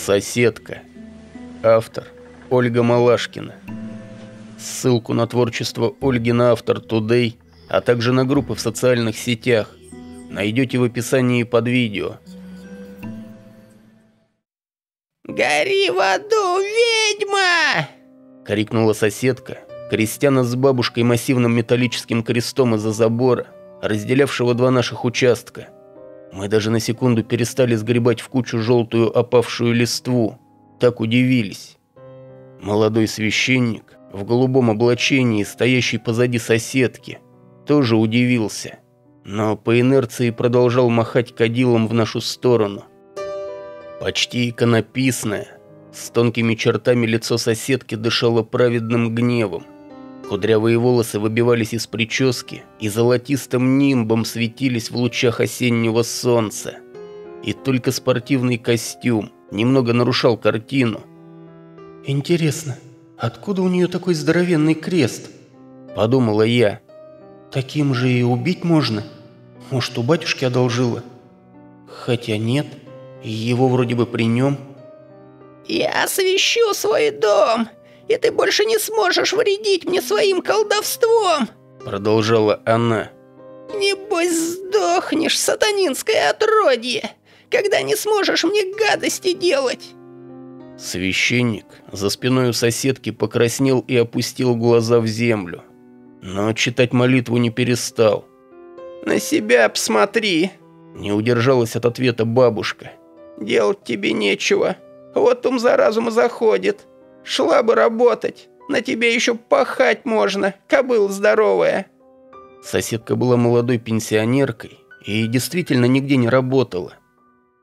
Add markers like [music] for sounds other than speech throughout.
Соседка. Автор Ольга Малашкина. Ссылку на творчество Ольги на автор Today, а также на группы в социальных сетях найдете в описании под видео. «Гори в аду, ведьма!» — крикнула соседка, крестьяна с бабушкой массивным металлическим крестом из-за забора, разделявшего два наших участка. Мы даже на секунду перестали сгребать в кучу желтую опавшую листву. Так удивились. Молодой священник в голубом облачении, стоящий позади соседки, тоже удивился, но по инерции продолжал махать кадилом в нашу сторону. Почти иконописное, с тонкими чертами лицо соседки дышало праведным гневом. Кудрявые волосы выбивались из прически и золотистым нимбом светились в лучах осеннего солнца. И только спортивный костюм немного нарушал картину. «Интересно, откуда у нее такой здоровенный крест?» – подумала я. «Таким же и убить можно? Может, у батюшки одолжила? Хотя нет, его вроде бы при нем». «Я освещу свой дом!» И ты больше не сможешь вредить мне своим колдовством!» Продолжала она. «Небось сдохнешь, сатанинское отродье, когда не сможешь мне гадости делать!» Священник за спиной у соседки покраснел и опустил глаза в землю. Но читать молитву не перестал. «На себя посмотри!» Не удержалась от ответа бабушка. «Делать тебе нечего. Вот ум за разум заходит. Шла бы работать. На тебе еще пахать можно, кобыл здоровая. Соседка была молодой пенсионеркой и действительно нигде не работала.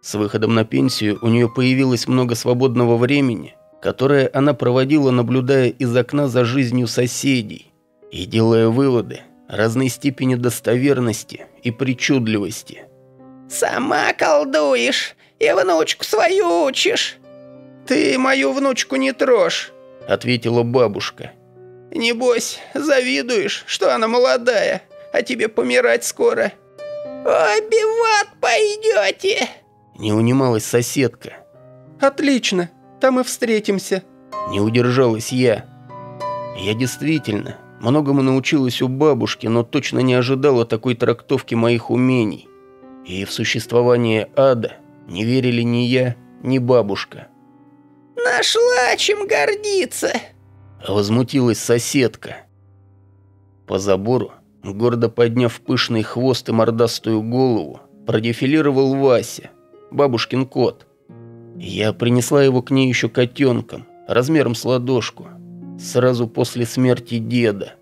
С выходом на пенсию у нее появилось много свободного времени, которое она проводила, наблюдая из окна за жизнью соседей и делая выводы разной степени достоверности и причудливости. «Сама колдуешь и внучку свою учишь. «Ты мою внучку не трожь», — ответила бабушка. «Небось, завидуешь, что она молодая, а тебе помирать скоро». «Обиват пойдете?» Не унималась соседка. «Отлично, там и встретимся». Не удержалась я. Я действительно многому научилась у бабушки, но точно не ожидала такой трактовки моих умений. И в существование ада не верили ни я, ни бабушка. Нашла чем гордиться!» Возмутилась соседка. По забору, гордо подняв пышный хвост и мордастую голову, продефилировал Вася, бабушкин кот. Я принесла его к ней еще котенком, размером с ладошку, сразу после смерти деда.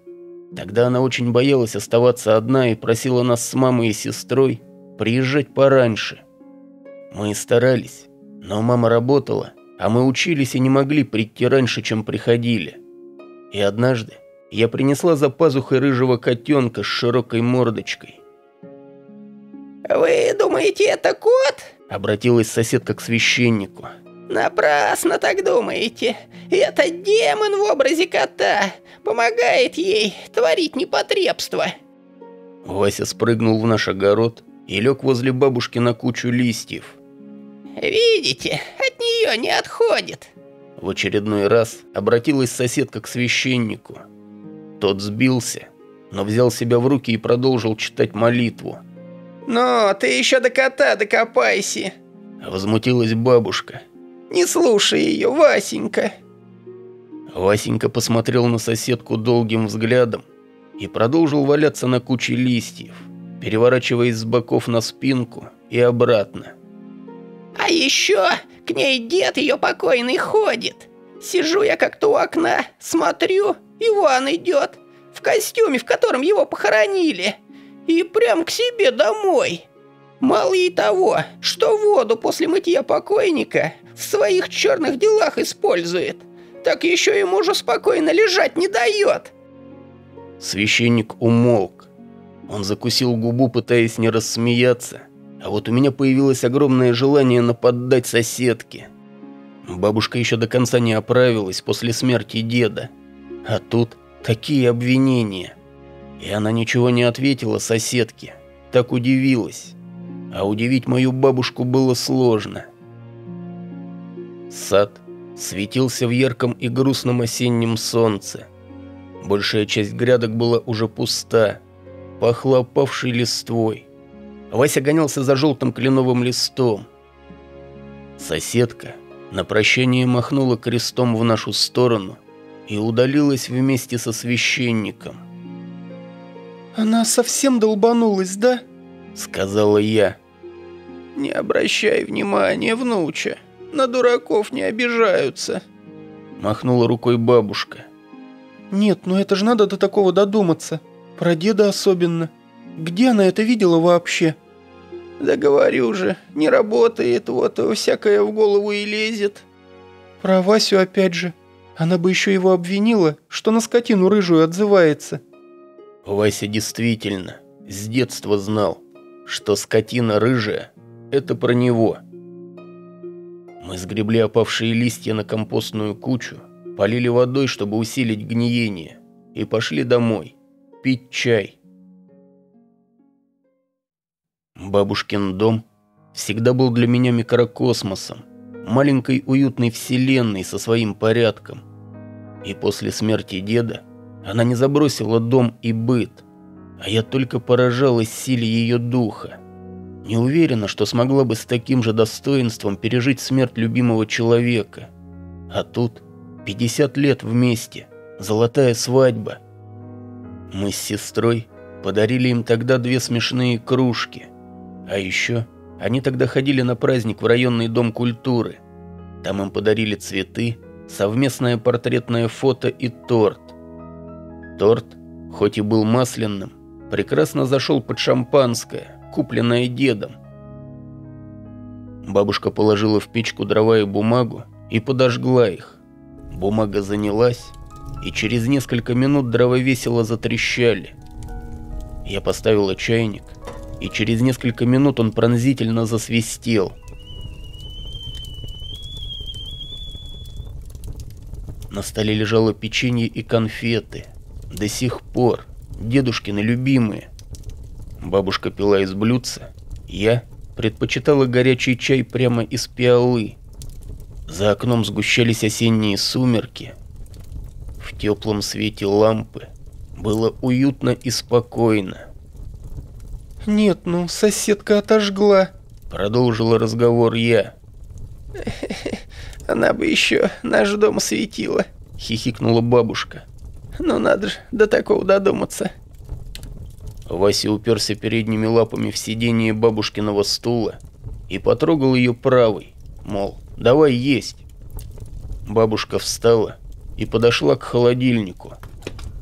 Тогда она очень боялась оставаться одна и просила нас с мамой и сестрой приезжать пораньше. Мы старались, но мама работала, а мы учились и не могли прийти раньше, чем приходили. И однажды я принесла за пазухой рыжего котенка с широкой мордочкой. «Вы думаете, это кот?» – обратилась соседка к священнику. «Напрасно так думаете. Это демон в образе кота. Помогает ей творить непотребство». Вася спрыгнул в наш огород и лег возле бабушки на кучу листьев. «Видите, от нее не отходит». В очередной раз обратилась соседка к священнику. Тот сбился, но взял себя в руки и продолжил читать молитву. «Но ты еще до кота докопайся!» Возмутилась бабушка. «Не слушай ее, Васенька!» Васенька посмотрел на соседку долгим взглядом и продолжил валяться на куче листьев, переворачиваясь с боков на спинку и обратно. А еще к ней дед ее покойный ходит. Сижу я как-то у окна, смотрю, Иван идет, в костюме, в котором его похоронили, и прям к себе домой. Мало и того, что воду после мытья покойника в своих черных делах использует, так еще ему же спокойно лежать не дает. Священник умолк. Он закусил губу, пытаясь не рассмеяться, а вот у меня появилось огромное желание нападать соседке. Бабушка еще до конца не оправилась после смерти деда. А тут такие обвинения. И она ничего не ответила соседке. Так удивилась. А удивить мою бабушку было сложно. Сад светился в ярком и грустном осеннем солнце. Большая часть грядок была уже пуста, пахла опавшей листвой. Вася гонялся за желтым кленовым листом. Соседка на прощание махнула крестом в нашу сторону и удалилась вместе со священником. «Она совсем долбанулась, да?» — сказала я. «Не обращай внимания, внуча, на дураков не обижаются», — махнула рукой бабушка. «Нет, ну это же надо до такого додуматься. Про деда особенно. Где она это видела вообще?» «Да говорю же, не работает, вот всякое в голову и лезет». «Про Васю опять же. Она бы еще его обвинила, что на скотину рыжую отзывается». Вася действительно с детства знал, что скотина рыжая – это про него. Мы сгребли опавшие листья на компостную кучу, полили водой, чтобы усилить гниение, и пошли домой, пить чай. Бабушкин дом всегда был для меня микрокосмосом, маленькой уютной вселенной со своим порядком. И после смерти деда она не забросила дом и быт, а я только поражалась силе ее духа. Не уверена, что смогла бы с таким же достоинством пережить смерть любимого человека. А тут 50 лет вместе, золотая свадьба. Мы с сестрой подарили им тогда две смешные кружки. А еще они тогда ходили на праздник в районный дом культуры. Там им подарили цветы, совместное портретное фото и торт. Торт, хоть и был масляным, прекрасно зашел под шампанское, купленное дедом. Бабушка положила в печку дрова и бумагу и подожгла их. Бумага занялась, и через несколько минут дрова весело затрещали. Я поставила чайник, и через несколько минут он пронзительно засвистел. На столе лежало печенье и конфеты. До сих пор дедушкины любимые. Бабушка пила из блюдца, я предпочитала горячий чай прямо из пиалы. За окном сгущались осенние сумерки. В теплом свете лампы было уютно и спокойно. «Нет, ну, соседка отожгла», — продолжила разговор я. [laughs] «Она бы еще наш дом светила», — хихикнула бабушка. Ну надо же до такого додуматься. Вася уперся передними лапами в сиденье бабушкиного стула и потрогал ее правой, мол, давай есть. Бабушка встала и подошла к холодильнику.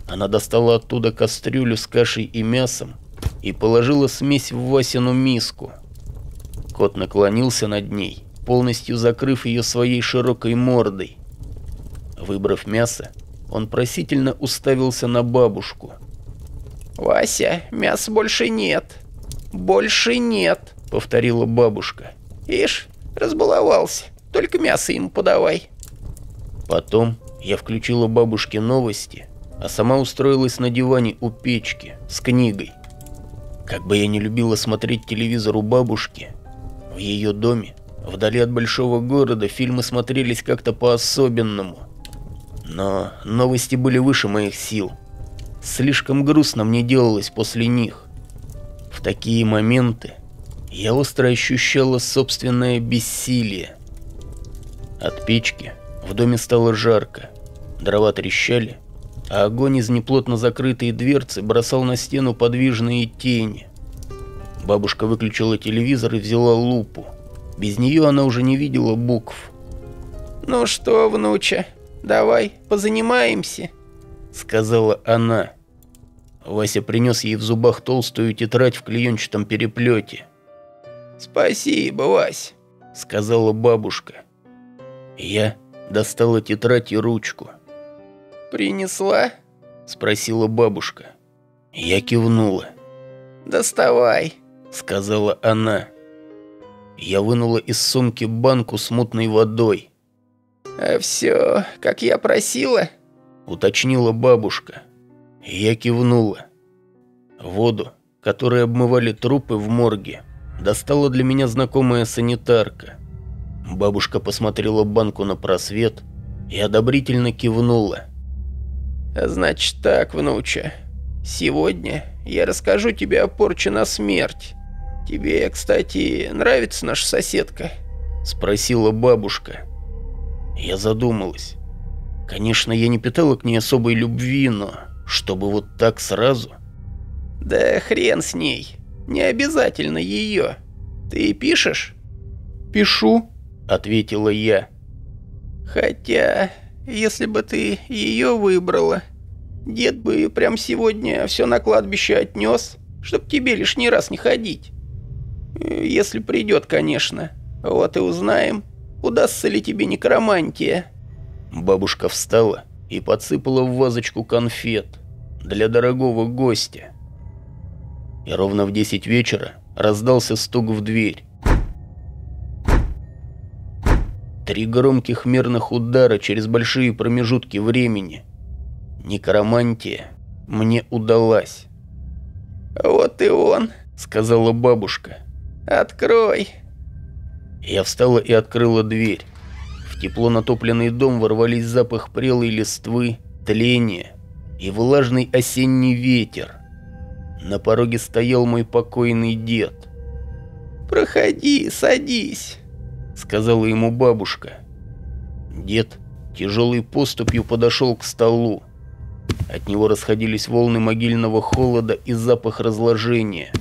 Она достала оттуда кастрюлю с кашей и мясом и положила смесь в Васину миску. Кот наклонился над ней, полностью закрыв ее своей широкой мордой. Выбрав мясо, он просительно уставился на бабушку. «Вася, мяса больше нет. Больше нет», — повторила бабушка. «Ишь, разбаловался. Только мясо ему подавай». Потом я включила бабушке новости, а сама устроилась на диване у печки с книгой. Как бы я не любила смотреть телевизор у бабушки, в ее доме, вдали от большого города, фильмы смотрелись как-то по-особенному — но новости были выше моих сил. Слишком грустно мне делалось после них. В такие моменты я остро ощущала собственное бессилие. От печки в доме стало жарко, дрова трещали, а огонь из неплотно закрытой дверцы бросал на стену подвижные тени. Бабушка выключила телевизор и взяла лупу. Без нее она уже не видела букв. «Ну что, внуча, «Давай, позанимаемся», — сказала она. Вася принес ей в зубах толстую тетрадь в клеенчатом переплете. «Спасибо, Вась», — сказала бабушка. Я достала тетрадь и ручку. «Принесла?» — спросила бабушка. Я кивнула. «Доставай», — сказала она. Я вынула из сумки банку с мутной водой. «А все, как я просила?» — уточнила бабушка. Я кивнула. Воду, которой обмывали трупы в морге, достала для меня знакомая санитарка. Бабушка посмотрела банку на просвет и одобрительно кивнула. «Значит так, внуча, сегодня я расскажу тебе о порче на смерть. Тебе, кстати, нравится наша соседка?» Спросила бабушка. Я задумалась. Конечно, я не питала к ней особой любви, но чтобы вот так сразу... Да хрен с ней. Не обязательно ее. Ты пишешь? Пишу, ответила я. Хотя, если бы ты ее выбрала, дед бы прям сегодня все на кладбище отнес, чтоб тебе лишний раз не ходить. Если придет, конечно. Вот и узнаем, удастся ли тебе некромантия. Бабушка встала и подсыпала в вазочку конфет для дорогого гостя. И ровно в 10 вечера раздался стук в дверь. Три громких мерных удара через большие промежутки времени. Некромантия мне удалась. «Вот и он», — сказала бабушка. «Открой». Я встала и открыла дверь. В тепло натопленный дом ворвались запах прелой листвы, тления и влажный осенний ветер. На пороге стоял мой покойный дед. «Проходи, садись», — сказала ему бабушка. Дед тяжелой поступью подошел к столу. От него расходились волны могильного холода и запах разложения.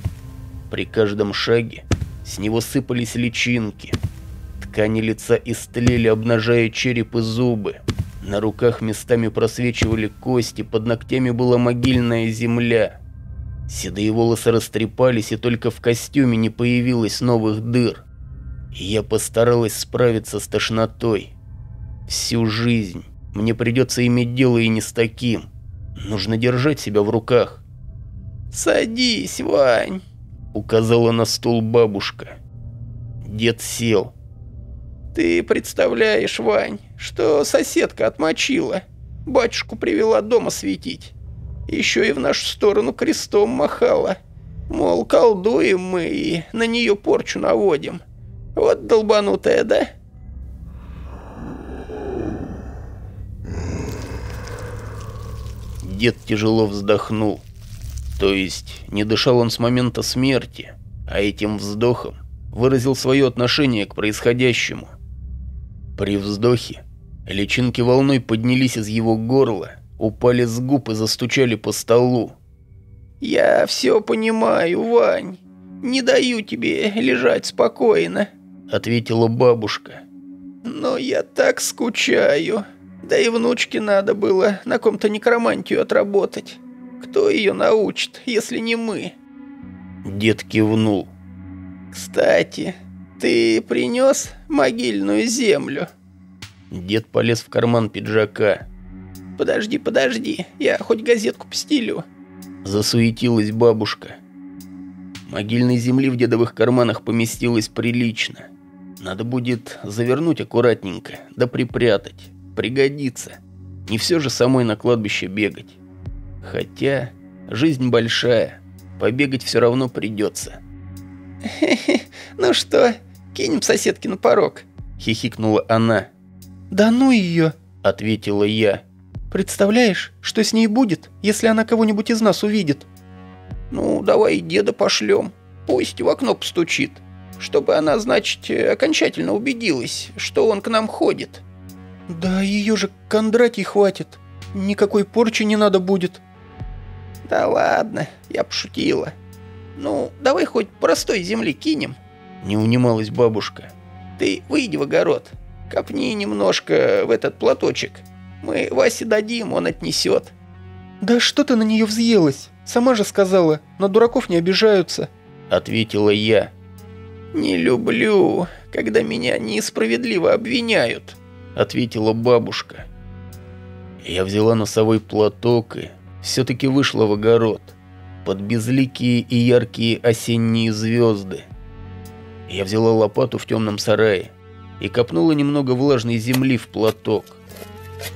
При каждом шаге с него сыпались личинки. Ткани лица истлели, обнажая череп и зубы. На руках местами просвечивали кости, под ногтями была могильная земля. Седые волосы растрепались, и только в костюме не появилось новых дыр. Я постаралась справиться с тошнотой. Всю жизнь мне придется иметь дело и не с таким. Нужно держать себя в руках. «Садись, Вань», — указала на стол бабушка. Дед сел. «Ты представляешь, Вань, что соседка отмочила. Батюшку привела дома светить. Еще и в нашу сторону крестом махала. Мол, колдуем мы и на нее порчу наводим. Вот долбанутая, да?» Дед тяжело вздохнул. То есть не дышал он с момента смерти, а этим вздохом выразил свое отношение к происходящему. При вздохе личинки волной поднялись из его горла, упали с губ и застучали по столу. «Я все понимаю, Вань. Не даю тебе лежать спокойно», — ответила бабушка. «Но я так скучаю». Да и внучке надо было на ком-то некромантию отработать. Кто ее научит, если не мы?» Дед кивнул. «Кстати, ты принес могильную землю?» Дед полез в карман пиджака. «Подожди, подожди, я хоть газетку постелю». Засуетилась бабушка. Могильной земли в дедовых карманах поместилось прилично. Надо будет завернуть аккуратненько, да припрятать пригодится. Не все же самой на кладбище бегать. Хотя жизнь большая, побегать все равно придется. [laughs] ну что, кинем соседки на порог?» – хихикнула она. «Да ну ее!» – ответила я. «Представляешь, что с ней будет, если она кого-нибудь из нас увидит?» «Ну, давай деда пошлем. Пусть в окно постучит, чтобы она, значит, окончательно убедилась, что он к нам ходит». «Да ее же Кондратий хватит. Никакой порчи не надо будет». «Да ладно, я пошутила. Ну, давай хоть простой земли кинем». Не унималась бабушка. «Ты выйди в огород, копни немножко в этот платочек. Мы Васе дадим, он отнесет». «Да что ты на нее взъелась? Сама же сказала, на дураков не обижаются». Ответила я. «Не люблю, когда меня несправедливо обвиняют», — ответила бабушка. Я взяла носовой платок и все-таки вышла в огород под безликие и яркие осенние звезды. Я взяла лопату в темном сарае и копнула немного влажной земли в платок.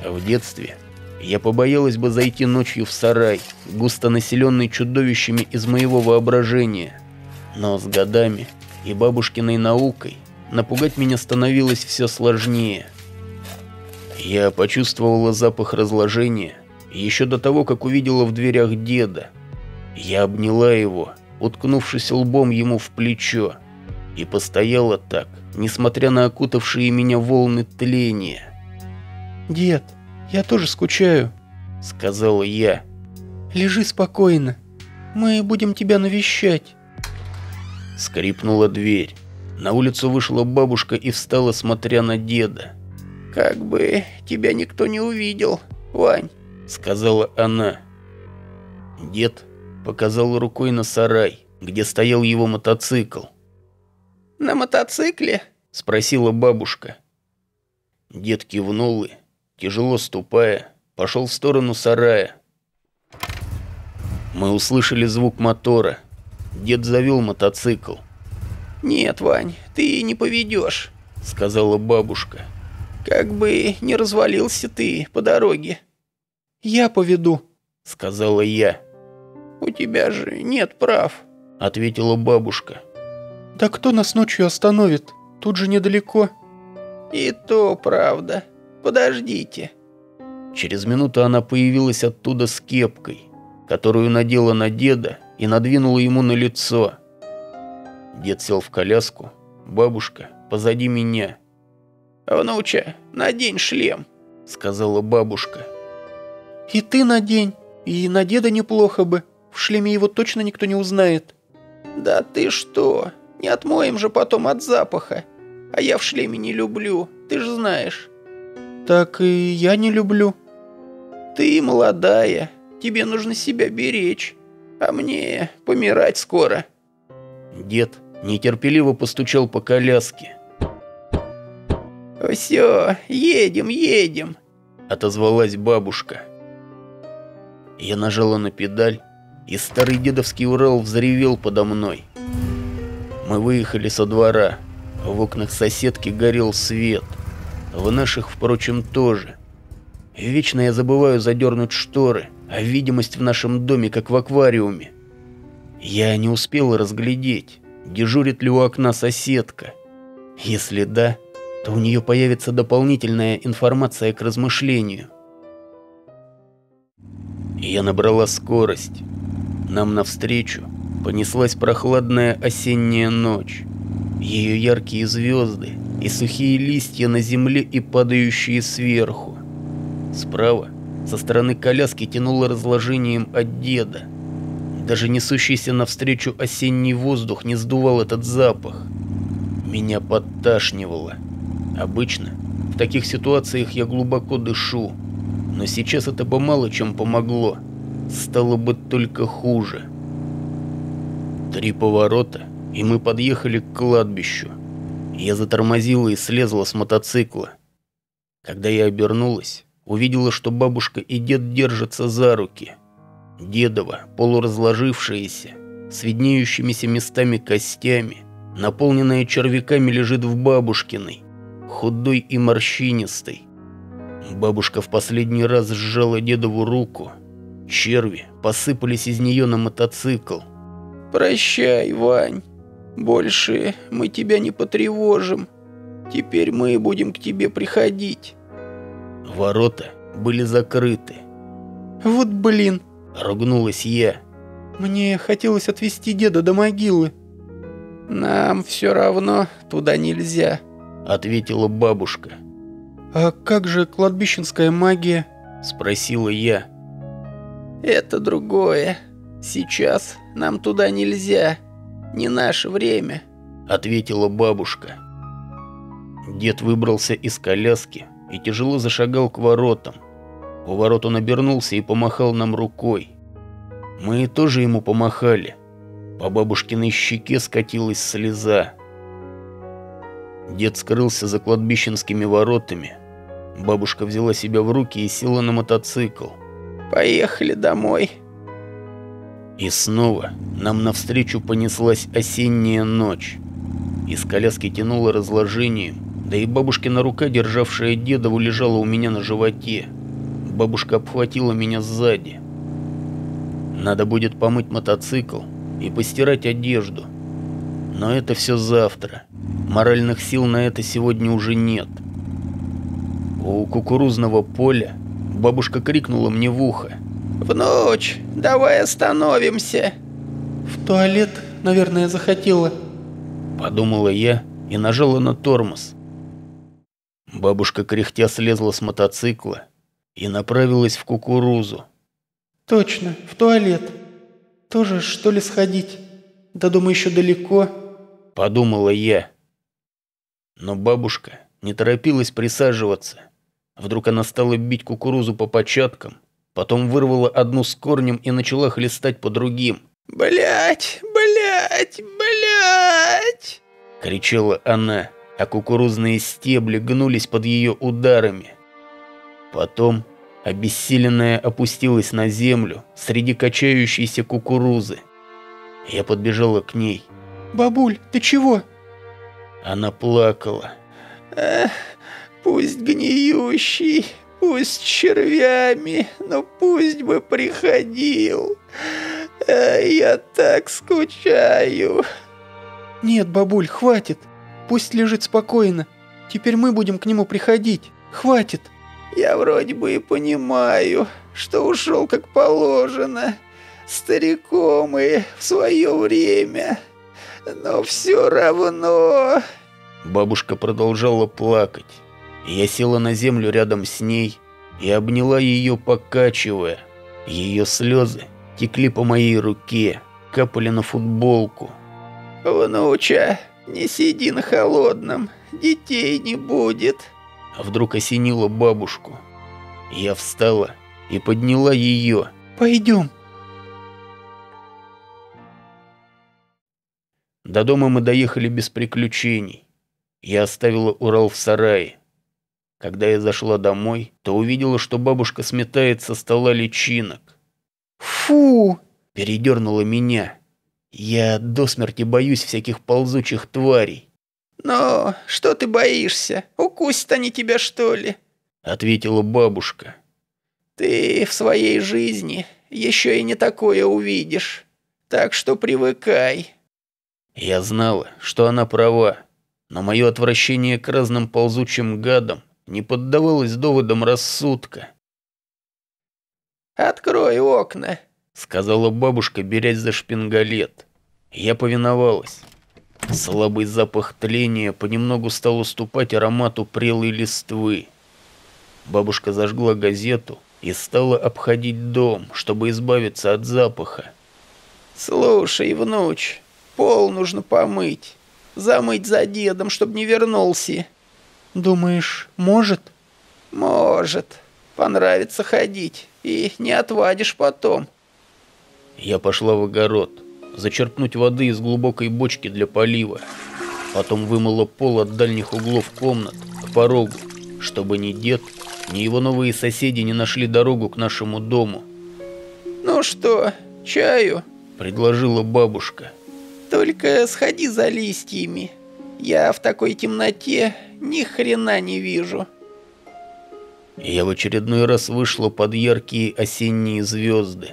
А в детстве я побоялась бы зайти ночью в сарай, густо населенный чудовищами из моего воображения. Но с годами и бабушкиной наукой напугать меня становилось все сложнее. Я почувствовала запах разложения еще до того, как увидела в дверях деда. Я обняла его, уткнувшись лбом ему в плечо, и постояла так, несмотря на окутавшие меня волны тления. «Дед, я тоже скучаю», — сказала я. «Лежи спокойно, мы будем тебя навещать». Скрипнула дверь. На улицу вышла бабушка и встала, смотря на деда. «Как бы тебя никто не увидел, Вань», — сказала она. Дед показал рукой на сарай, где стоял его мотоцикл. «На мотоцикле?» — спросила бабушка. Дед кивнул и, тяжело ступая, пошел в сторону сарая. Мы услышали звук мотора. Дед завел мотоцикл. «Нет, Вань, ты не поведешь», — сказала бабушка. «Как бы не развалился ты по дороге». «Я поведу», — сказала я. «У тебя же нет прав», — ответила бабушка. «Да кто нас ночью остановит? Тут же недалеко». «И то правда. Подождите». Через минуту она появилась оттуда с кепкой, которую надела на деда и надвинула ему на лицо. Дед сел в коляску, бабушка позади меня. «Внуча, надень шлем», — сказала бабушка. «И ты надень, и на деда неплохо бы. В шлеме его точно никто не узнает». «Да ты что? Не отмоем же потом от запаха. А я в шлеме не люблю, ты же знаешь». «Так и я не люблю». «Ты молодая, тебе нужно себя беречь, а мне помирать скоро». Дед нетерпеливо постучал по коляске. «Все, едем, едем», — отозвалась бабушка. Я нажала на педаль, и старый дедовский Урал взревел подо мной. Мы выехали со двора. В окнах соседки горел свет. В наших, впрочем, тоже. Вечно я забываю задернуть шторы, а видимость в нашем доме как в аквариуме. Я не успел разглядеть, дежурит ли у окна соседка. Если да, то у нее появится дополнительная информация к размышлению. Я набрала скорость. Нам навстречу понеслась прохладная осенняя ночь. Ее яркие звезды и сухие листья на земле и падающие сверху. Справа, со стороны коляски тянуло разложением от деда. Даже несущийся навстречу осенний воздух не сдувал этот запах. Меня подташнивало. Обычно в таких ситуациях я глубоко дышу, но сейчас это бы мало чем помогло. Стало бы только хуже. Три поворота, и мы подъехали к кладбищу. Я затормозила и слезла с мотоцикла. Когда я обернулась, увидела, что бабушка и дед держатся за руки – Дедова, полуразложившаяся, с виднеющимися местами костями, наполненная червяками лежит в бабушкиной, худой и морщинистой. Бабушка в последний раз сжала дедову руку. Черви посыпались из нее на мотоцикл. «Прощай, Вань. Больше мы тебя не потревожим. Теперь мы будем к тебе приходить». Ворота были закрыты. «Вот блин», Ругнулась я. Мне хотелось отвезти деда до могилы. Нам все равно туда нельзя, ответила бабушка. А как же кладбищенская магия? Спросила я. Это другое. Сейчас нам туда нельзя. Не наше время, ответила бабушка. Дед выбрался из коляски и тяжело зашагал к воротам. У ворот он обернулся и помахал нам рукой. Мы тоже ему помахали. По бабушкиной щеке скатилась слеза. Дед скрылся за кладбищенскими воротами. Бабушка взяла себя в руки и села на мотоцикл. «Поехали домой». И снова нам навстречу понеслась осенняя ночь. Из коляски тянуло разложением, да и бабушкина рука, державшая дедову, лежала у меня на животе бабушка обхватила меня сзади. Надо будет помыть мотоцикл и постирать одежду. Но это все завтра. Моральных сил на это сегодня уже нет. У кукурузного поля бабушка крикнула мне в ухо. «Внучь, давай остановимся!» «В туалет, наверное, захотела», — подумала я и нажала на тормоз. Бабушка кряхтя слезла с мотоцикла и направилась в кукурузу. «Точно, в туалет. Тоже, что ли, сходить? До дома еще далеко», — подумала я. Но бабушка не торопилась присаживаться. Вдруг она стала бить кукурузу по початкам, потом вырвала одну с корнем и начала хлестать по другим. «Блядь, блядь, блядь!» — кричала она, а кукурузные стебли гнулись под ее ударами. Потом обессиленная опустилась на землю среди качающейся кукурузы. Я подбежала к ней. «Бабуль, ты чего?» Она плакала. Эх, пусть гниющий, пусть червями, но пусть бы приходил. А я так скучаю. Нет, бабуль, хватит. Пусть лежит спокойно. Теперь мы будем к нему приходить. Хватит. Я вроде бы и понимаю, что ушел как положено, стариком и в свое время. Но все равно... Бабушка продолжала плакать. Я села на землю рядом с ней и обняла ее, покачивая. Ее слезы текли по моей руке, капали на футболку. «Внуча, не сиди на холодном, детей не будет». А вдруг осенила бабушку. Я встала и подняла ее. «Пойдем». До дома мы доехали без приключений. Я оставила Урал в сарае. Когда я зашла домой, то увидела, что бабушка сметает со стола личинок. «Фу!» – передернула меня. Я до смерти боюсь всяких ползучих тварей. «Но что ты боишься? Укусят они тебя, что ли?» – ответила бабушка. «Ты в своей жизни еще и не такое увидишь, так что привыкай». Я знала, что она права, но мое отвращение к разным ползучим гадам не поддавалось доводам рассудка. «Открой окна», — сказала бабушка, берясь за шпингалет. Я повиновалась. Слабый запах тления понемногу стал уступать аромату прелой листвы. Бабушка зажгла газету и стала обходить дом, чтобы избавиться от запаха. «Слушай, внуч, Пол нужно помыть. Замыть за дедом, чтобы не вернулся. Думаешь, может? Может. Понравится ходить. И не отвадишь потом. Я пошла в огород. Зачерпнуть воды из глубокой бочки для полива. Потом вымыла пол от дальних углов комнат к порогу, чтобы ни дед, ни его новые соседи не нашли дорогу к нашему дому. «Ну что, чаю?» – предложила бабушка. Только сходи за листьями. Я в такой темноте ни хрена не вижу. Я в очередной раз вышла под яркие осенние звезды,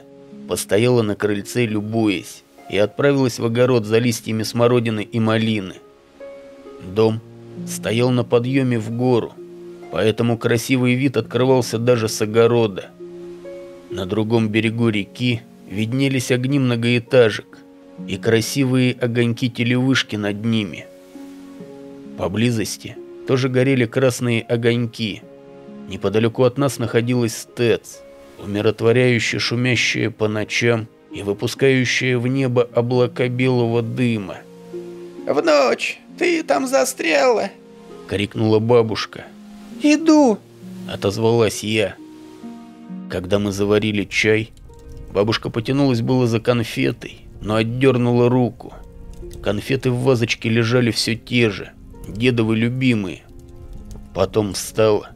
постояла на крыльце, любуясь, и отправилась в огород за листьями смородины и малины. Дом стоял на подъеме в гору, поэтому красивый вид открывался даже с огорода. На другом берегу реки виднелись огни многоэтажек, и красивые огоньки телевышки над ними. Поблизости тоже горели красные огоньки. Неподалеку от нас находилась ТЭЦ, умиротворяюще шумящая по ночам и выпускающая в небо облака белого дыма. «В ночь! Ты там застряла!» — крикнула бабушка. «Иду!» — отозвалась я. Когда мы заварили чай, бабушка потянулась было за конфетой, но отдернула руку. Конфеты в вазочке лежали все те же, дедовы любимые. Потом встала,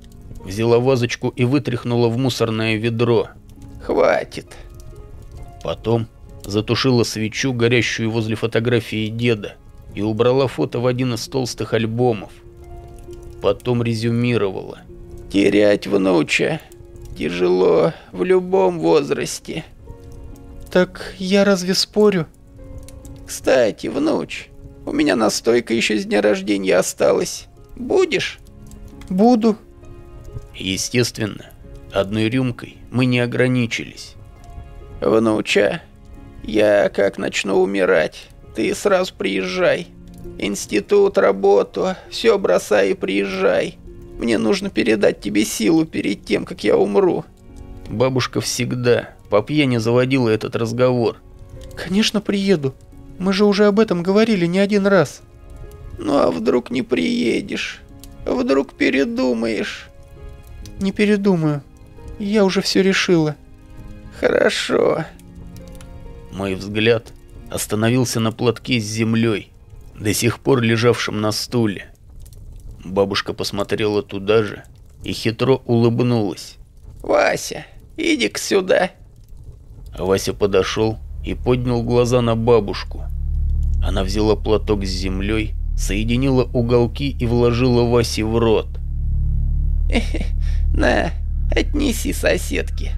взяла вазочку и вытряхнула в мусорное ведро. «Хватит!» Потом затушила свечу, горящую возле фотографии деда, и убрала фото в один из толстых альбомов. Потом резюмировала. «Терять внуча тяжело в любом возрасте». Так я разве спорю? Кстати, внуч, У меня настойка еще с дня рождения осталась. Будешь? Буду. Естественно, одной рюмкой мы не ограничились. Внуча, я как начну умирать, ты сразу приезжай. Институт, работу, все бросай и приезжай. Мне нужно передать тебе силу перед тем, как я умру. Бабушка всегда по пьяни заводила этот разговор. Конечно, приеду. Мы же уже об этом говорили не один раз. Ну а вдруг не приедешь? Вдруг передумаешь? Не передумаю. Я уже все решила. Хорошо. Мой взгляд остановился на платке с землей, до сих пор лежавшем на стуле. Бабушка посмотрела туда же и хитро улыбнулась. «Вася, иди-ка сюда». Вася подошел и поднял глаза на бабушку. Она взяла платок с землей, соединила уголки и вложила Васе в рот. [laughs] На, отнеси соседке.